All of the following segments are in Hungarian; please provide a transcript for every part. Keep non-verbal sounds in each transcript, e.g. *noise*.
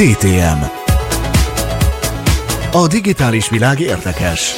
DTM. A digitális világ érdekes.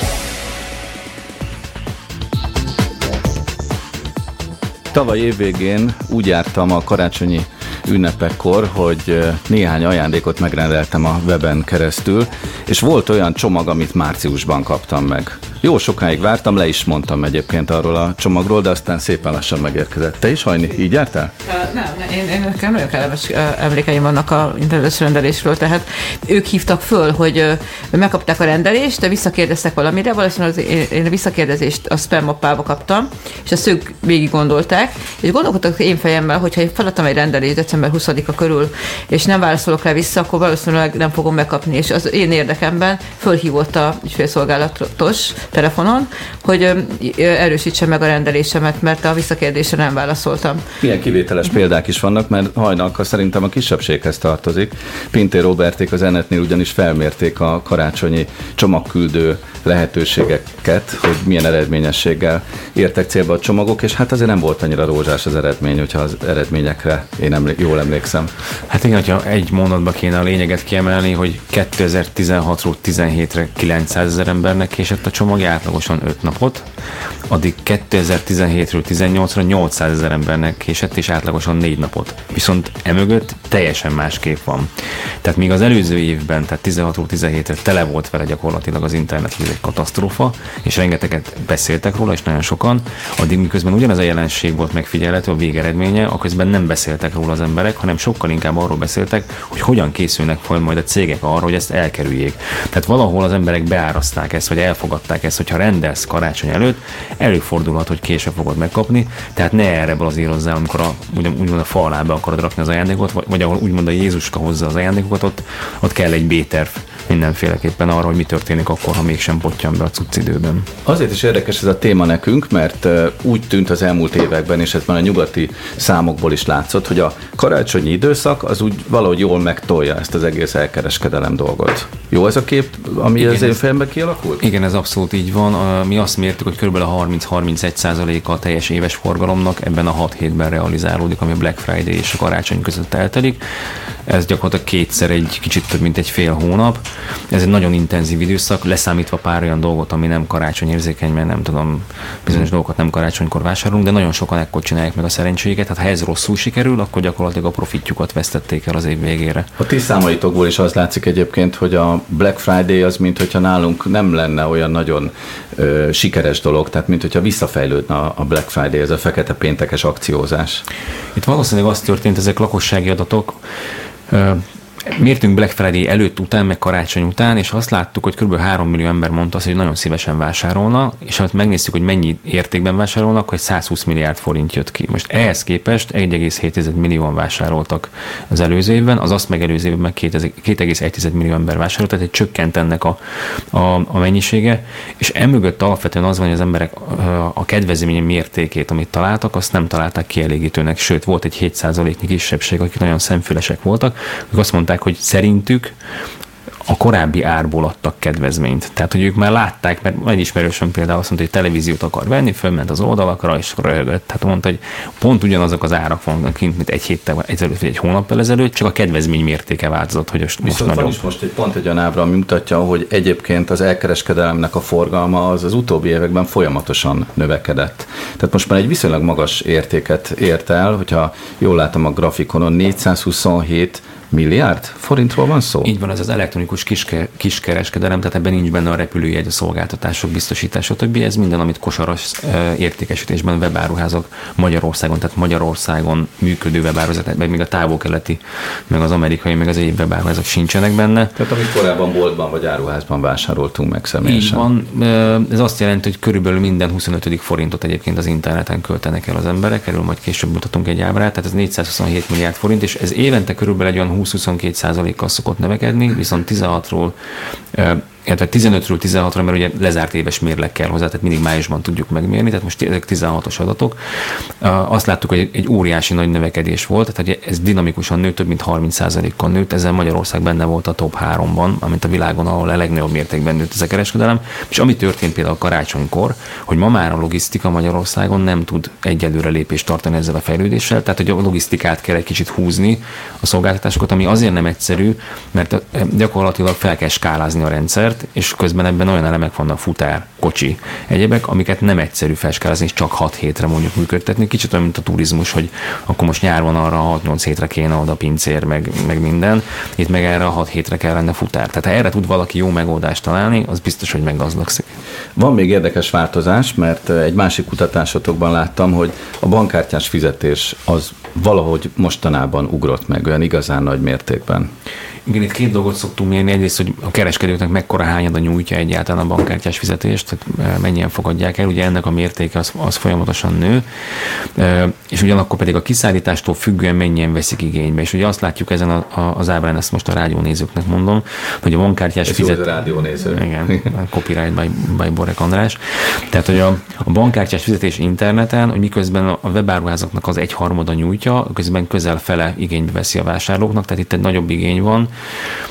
Tavaly évvégén úgy jártam a karácsonyi ünnepekkor, hogy néhány ajándékot megrendeltem a weben keresztül, és volt olyan csomag, amit márciusban kaptam meg. Jó sokáig vártam, le is mondtam egyébként arról a csomagról, de aztán szépen lassan megérkezett. Te is, Hajni, így jártál? Uh, nem, én, én nekem nagyon kellemes emlékeim vannak a internetes rendelésről, tehát ők hívtak föl, hogy uh, megkapták a rendelést, de visszakérdeztek valamire, valószínűleg az, én, én a visszakérdezést a spam mappába kaptam, és ezt ők végig gondolták, és gondolkodtak én fejemmel, hogyha feladtam egy rendelést december 20-a körül, és nem válaszolok rá vissza, akkor valószínűleg nem fogom megkapni, és az én érdekemben fölhívott a ügyfélszolgálatos telefonon, hogy erősítse meg a rendelésemet, mert a visszakérdésre nem válaszoltam. Milyen kivételes példák is vannak, mert hajnalka szerintem a kisebbséghez tartozik. Pintér Roberték az Enetnél ugyanis felmérték a karácsonyi csomagküldő lehetőségeket, hogy milyen eredményességgel értek célba a csomagok, és hát azért nem volt annyira rózsás az eredmény, hogyha az eredményekre én emlé- jól emlékszem. Hát igen, hogyha egy mondatba kéne a lényeget kiemelni, hogy 2016-ról 17-re 900 ezer embernek késett a csomagja, átlagosan 5 napot, addig 2017-ről 18-ra 800 ezer embernek késett, és átlagosan 4 napot. Viszont emögött teljesen más kép van. Tehát míg az előző évben, tehát 16-ról 17-re tele volt vele gyakorlatilag az internet, ez egy katasztrófa, és rengeteget beszéltek róla, és nagyon sokan, addig miközben ugyanez a jelenség volt megfigyelhető, a végeredménye, aközben nem beszéltek róla az emberek, hanem sokkal inkább arról beszéltek, hogy hogyan készülnek fel majd a cégek arra, hogy ezt elkerüljék. Tehát valahol az emberek beáraszták ezt, vagy elfogadták ezt, hogyha rendelsz karácsony előtt, előfordulhat, hogy később fogod megkapni, tehát ne erre balazírozzál, amikor a, úgymond a falába akarod rakni az ajándékot, vagy, vagy ahol úgymond a Jézuska hozza az ajándékokat, ott, ott kell egy B-terv mindenféleképpen arra, hogy mi történik akkor, ha mégsem potyan be a cucc időben. Azért is érdekes ez a téma nekünk, mert úgy tűnt az elmúlt években, és ez már a nyugati számokból is látszott, hogy a karácsonyi időszak az úgy valahogy jól megtolja ezt az egész elkereskedelem dolgot. Jó ez a kép, ami igen, az én fejemben kialakult? Igen, ez abszolút így van. Mi azt mértük, hogy kb. a 30-31 a teljes éves forgalomnak ebben a 6 hétben realizálódik, ami a Black Friday és a karácsony között eltelik. Ez gyakorlatilag kétszer egy kicsit több, mint egy fél hónap. Ez egy nagyon intenzív időszak, leszámítva pár olyan dolgot, ami nem karácsony érzékeny, mert nem tudom, bizonyos dolgokat nem karácsonykor vásárolunk, de nagyon sokan ekkor csinálják meg a szerencséjüket. Hát ha ez rosszul sikerül, akkor gyakorlatilag a profitjukat vesztették el az év végére. A ti számaitokból is az látszik egyébként, hogy a Black Friday az, mint hogyha nálunk nem lenne olyan nagyon ö, sikeres dolog, tehát mint hogyha visszafejlődne a Black Friday, ez a fekete péntekes akciózás. Itt valószínűleg az történt, ezek lakossági adatok, Uh, mértünk Black Friday előtt, után, meg karácsony után, és azt láttuk, hogy kb. 3 millió ember mondta azt, hogy nagyon szívesen vásárolna, és ha megnéztük, hogy mennyi értékben vásárolnak, hogy 120 milliárd forint jött ki. Most ehhez képest 1,7 millióan vásároltak az előző évben, az azt megelőző évben meg 2,1 millió ember vásárolt, tehát egy csökkent ennek a, a, a mennyisége, és emögött alapvetően az van, hogy az emberek a kedvezmény mértékét, amit találtak, azt nem találták kielégítőnek, sőt, volt egy 7%-nyi kisebbség, akik nagyon szemfülesek voltak, akik azt mondták, mondták, hogy szerintük a korábbi árból adtak kedvezményt. Tehát, hogy ők már látták, mert egy ismerősöm például azt mondta, hogy televíziót akar venni, fölment az oldalakra, és röhögött. Tehát mondta, hogy pont ugyanazok az árak vannak kint, mint egy héttel ezelőtt, vagy egy hónappal ezelőtt, csak a kedvezmény mértéke változott, hogy most, most nagyobb. Van is most egy pont egy olyan ábra, ami mutatja, hogy egyébként az elkereskedelemnek a forgalma az az utóbbi években folyamatosan növekedett. Tehát most már egy viszonylag magas értéket ért el, hogyha jól látom a grafikonon, 427 milliárd forintról van szó? Így van, ez az elektronikus kiske, kiskereskedelem, tehát ebben nincs benne a repülőjegy, a szolgáltatások biztosítása, többi, ez minden, amit kosaras értékesítésben webáruházak Magyarországon, tehát Magyarországon működő webáruházak, meg még a távol-keleti, meg az amerikai, meg az egyéb webáruházak sincsenek benne. Tehát amit korábban boltban vagy áruházban vásároltunk meg személyesen. Így van, ez azt jelenti, hogy körülbelül minden 25. forintot egyébként az interneten költenek el az emberek, erről majd később mutatunk egy ábrát, tehát ez 427 milliárd forint, és ez évente körülbelül egy olyan 20-22 százalékkal szokott növekedni, viszont 16-ról illetve 15-ről 16-ra, mert ugye lezárt éves mérleg kell hozzá, tehát mindig májusban tudjuk megmérni, tehát most ezek 16-os adatok. Azt láttuk, hogy egy óriási nagy növekedés volt, tehát ez dinamikusan nőtt, több mint 30%-kal nőtt, ezzel Magyarország benne volt a top 3-ban, amint a világon, ahol a legnagyobb mértékben nőtt ez a kereskedelem. És ami történt például karácsonykor, hogy ma már a logisztika Magyarországon nem tud egyelőre lépést tartani ezzel a fejlődéssel, tehát hogy a logisztikát kell egy kicsit húzni, a szolgáltatásokat, ami azért nem egyszerű, mert gyakorlatilag fel kell skálázni a rendszert, és közben ebben olyan elemek vannak, futár, kocsi, egyebek, amiket nem egyszerű felskálázni, és csak 6 hétre mondjuk működtetni. Kicsit olyan, mint a turizmus, hogy akkor most nyár van arra 6-8 hétre kéne oda pincér, meg, meg minden. Itt meg erre a 6 hétre kell lenne futár. Tehát ha erre tud valaki jó megoldást találni, az biztos, hogy meggazdagszik. Van még érdekes változás, mert egy másik kutatásotokban láttam, hogy a bankkártyás fizetés az valahogy mostanában ugrott meg olyan igazán nagy mértékben. Igen, itt két dolgot szoktunk mérni. Egyrészt, hogy a kereskedőknek mekkora hányada nyújtja egyáltalán a bankkártyás fizetést, tehát mennyien fogadják el. Ugye ennek a mértéke az, az folyamatosan nő, és ugyanakkor pedig a kiszállítástól függően mennyien veszik igénybe. És ugye azt látjuk ezen a, a, az ábrán, ezt most a rádiónézőknek mondom, hogy a bankkártyás fizetés. rádiónéző. Igen, *laughs* copyright by, by Borek András. Tehát, hogy a, a bankkártyás fizetés interneten, hogy miközben a webáruházaknak az egyharmada nyújtja, közben közel fele igénybe veszi a vásárlóknak, tehát itt egy nagyobb igény van,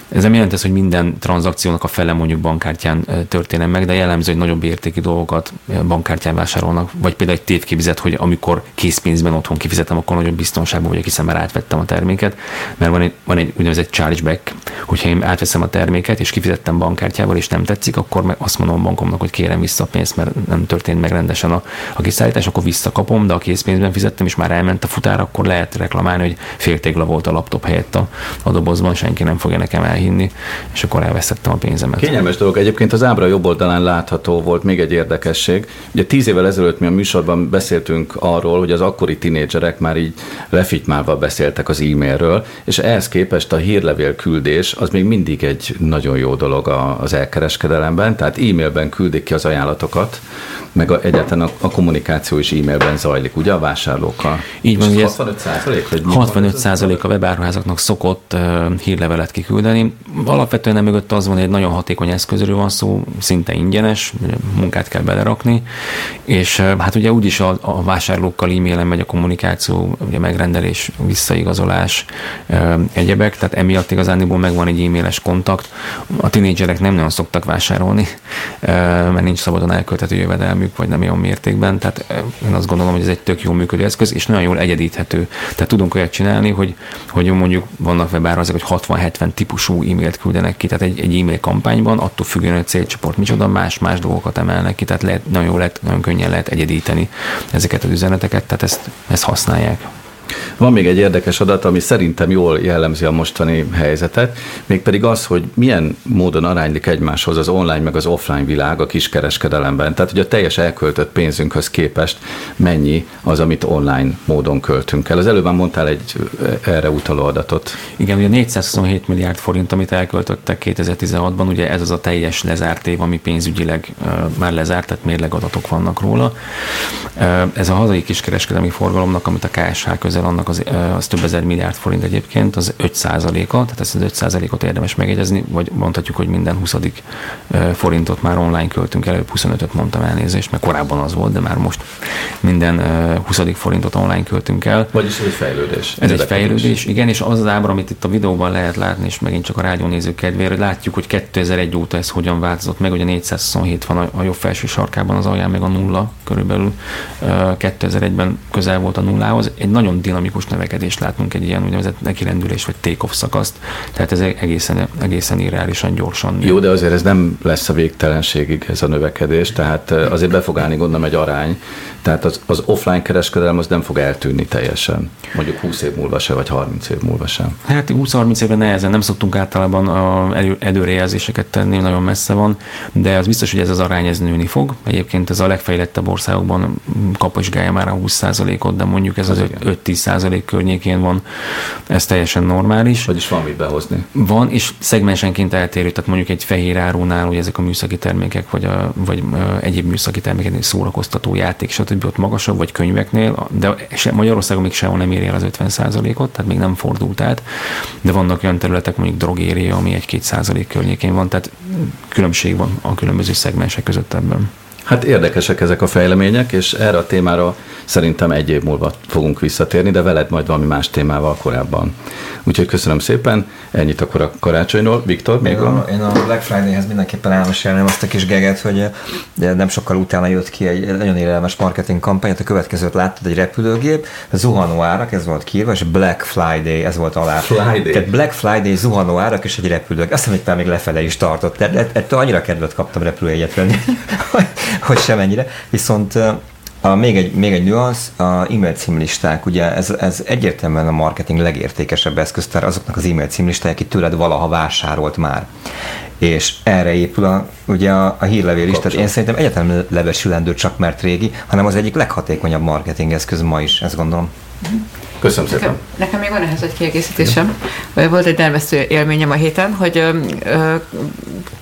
ez nem jelenti, hogy minden tranzakciónak a fele mondjuk bankkártyán történne meg, de jellemző, hogy nagyobb értéki dolgokat bankkártyán vásárolnak, vagy például egy tévkifizet, hogy amikor készpénzben otthon kifizetem, akkor nagyobb biztonságban vagyok, hiszen már átvettem a terméket, mert van egy, van egy úgynevezett chargeback, hogyha én átveszem a terméket, és kifizettem bankkártyával, és nem tetszik, akkor meg azt mondom a bankomnak, hogy kérem vissza a pénzt, mert nem történt meg rendesen a, a kiszállítás, akkor visszakapom, de a készpénzben fizettem, és már elment a futár, akkor lehet reklamálni, hogy féltégla volt a laptop helyett a, a dobozban, senki nem fogja nekem elhinni, és akkor elveszettem a pénzemet. Kényelmes dolog. Egyébként az ábra jobb oldalán látható volt még egy érdekesség. Ugye tíz évvel ezelőtt mi a műsorban beszéltünk arról, hogy az akkori tinédzserek már így lefitymálva beszéltek az e-mailről, és ehhez képest a hírlevél küldés az még mindig egy nagyon jó dolog az elkereskedelemben, tehát e-mailben küldik ki az ajánlatokat, meg a, egyáltalán a, a kommunikáció is e-mailben zajlik, ugye a vásárlókkal? Így van, ugye 65 százalék? 65 százalék a webáruházaknak szokott uh, hírlevelet kiküldeni. Alapvetően nem mögött az van, hogy egy nagyon hatékony eszközről van szó, szinte ingyenes, munkát kell belerakni, és uh, hát ugye úgyis a, a vásárlókkal e-mailen megy a kommunikáció, ugye megrendelés, visszaigazolás, uh, egyebek, tehát emiatt igazániból megvan egy e-mailes kontakt. A tinédzserek nem nagyon szoktak vásárolni, uh, mert nincs szabadon elkölthető jövedelmi figyelmük, vagy nem olyan mértékben. Tehát eh, én azt gondolom, hogy ez egy tök jó működő eszköz, és nagyon jól egyedíthető. Tehát tudunk olyat csinálni, hogy, hogy mondjuk vannak webárazók, hogy 60-70 típusú e-mailt küldenek ki, tehát egy, egy e-mail kampányban, attól függően, hogy a célcsoport micsoda, más-más dolgokat emelnek ki, tehát lehet, nagyon, jó lehet, nagyon könnyen lehet egyedíteni ezeket az üzeneteket, tehát ezt, ezt használják. Van még egy érdekes adat, ami szerintem jól jellemzi a mostani helyzetet, mégpedig az, hogy milyen módon aránylik egymáshoz az online meg az offline világ a kiskereskedelemben. Tehát, hogy a teljes elköltött pénzünkhöz képest mennyi az, amit online módon költünk el. Az előbb már mondtál egy erre utaló adatot. Igen, ugye 427 milliárd forint, amit elköltöttek 2016-ban, ugye ez az a teljes lezárt év, ami pénzügyileg már lezárt, tehát mérlegadatok vannak róla. Ez a hazai kiskereskedelmi forgalomnak, amit a KSH közel ezzel annak az, az több ezer milliárd forint egyébként, az 5 százaléka, tehát ezt az 5 százalékot érdemes megjegyezni, vagy mondhatjuk, hogy minden 20. forintot már online költünk, előbb 25-öt mondtam elnézést, mert korábban az volt, de már most minden 20. forintot online költünk el. Vagyis ez egy fejlődés. Ez egy fejlődés, igen, és az az ábra, amit itt a videóban lehet látni, és megint csak a rádiónézők kedvére, látjuk, hogy 2001 óta ez hogyan változott meg, ugye 427 van a jobb felső sarkában az alján, meg a nulla körülbelül 2001-ben közel volt a nullához. Egy nagyon dinamikus növekedést látunk, egy ilyen úgynevezett nekirendülés vagy take-off szakaszt, tehát ez egészen, egészen irreálisan gyorsan. Jó, de azért ez nem lesz a végtelenségig ez a növekedés, tehát azért be fog állni gondolom egy arány, tehát az, az offline kereskedelem az nem fog eltűnni teljesen, mondjuk 20 év múlva se, vagy 30 év múlva sem. Hát 20-30 évre nehezen, nem szoktunk általában a elő, előrejelzéseket tenni, nagyon messze van, de az biztos, hogy ez az arány ez nőni fog. Egyébként ez a legfejlettebb országokban kapasgálja már a 20%-ot, de mondjuk ez az, az 5-10 10% környékén van, ez teljesen normális. Vagyis van mit behozni. Van, és szegmensenként eltérő, tehát mondjuk egy fehér árunál, ugye ezek a műszaki termékek, vagy, a, vagy egyéb műszaki termékek, szórakoztató játék, stb. ott magasabb, vagy könyveknél, de Magyarországon még sehol nem éri el az 50%-ot, tehát még nem fordult át, de vannak olyan területek, mondjuk drogéria, ami egy-két százalék környékén van, tehát különbség van a különböző szegmensek között ebben. Hát érdekesek ezek a fejlemények, és erre a témára szerintem egy év múlva fogunk visszatérni, de veled majd valami más témával korábban. Úgyhogy köszönöm szépen, ennyit akkor a karácsonyról. Viktor, még van? Én a Black Friday-hez mindenképpen elmesélném azt a kis geget, hogy nem sokkal utána jött ki egy nagyon érelmes marketing kampány, a következőt láttad, egy repülőgép, zuhanó árak, ez volt kiírva, és Black Friday, ez volt alá. Friday. Tehát Black Friday, zuhanó árak, és egy repülőgép. Azt hiszem, hogy még lefele is tartott. Ettől annyira kedvet kaptam repülőjegyet venni, *laughs* hogy semennyire. Viszont a, még, egy, még egy nüansz, a e-mail címlisták, ugye ez, ez egyértelműen a marketing legértékesebb eszköztár azoknak az e-mail címlisták, aki tőled valaha vásárolt már. És erre épül a, ugye a, a hírlevél is, tehát én szerintem egyáltalán levesülendő csak mert régi, hanem az egyik leghatékonyabb marketing eszköz ma is, ezt gondolom. Köszönöm szépen. Nekem, nekem még van ehhez egy kiegészítésem. Volt egy nervesztő élményem a héten, hogy ö, ö,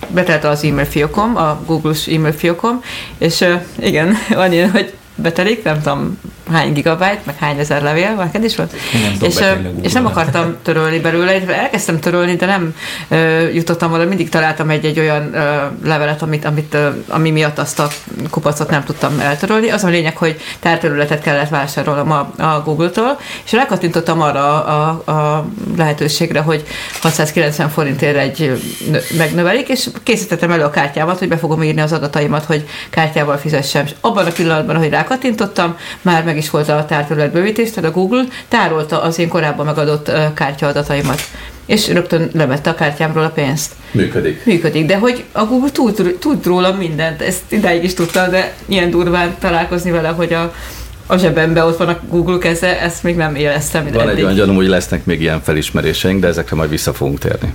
betelt az e-mail fiókom, a Google-s e-mail fiókom, és ö, igen, *laughs* van ilyen, hogy betelik, nem tudom hány gigabyte, meg hány ezer levél, neked is volt? Nem és, és nem akartam törölni belőle, elkezdtem törölni, de nem uh, jutottam oda, mindig találtam egy-egy olyan uh, levelet, amit, amit, uh, ami miatt azt a kupacot nem tudtam eltörölni. Az a lényeg, hogy tárterületet kellett vásárolnom a, a Google-tól, és rákattintottam arra a, a, a lehetőségre, hogy 690 forintért egy megnövelik, és készítettem elő a kártyámat, hogy be fogom írni az adataimat, hogy kártyával fizessem. És abban a pillanatban, hogy rákattintottam, már meg is volt a tárterület bővítés, tehát a Google tárolta az én korábban megadott kártyaadataimat és rögtön levette a kártyámról a pénzt. Működik. Működik, de hogy a Google tud, tud róla mindent, ezt idáig is tudta, de ilyen durván találkozni vele, hogy a, a zsebemben ott van a Google keze, ezt még nem éreztem. Van egy olyan gyanúm, hogy lesznek még ilyen felismeréseink, de ezekre majd vissza fogunk térni.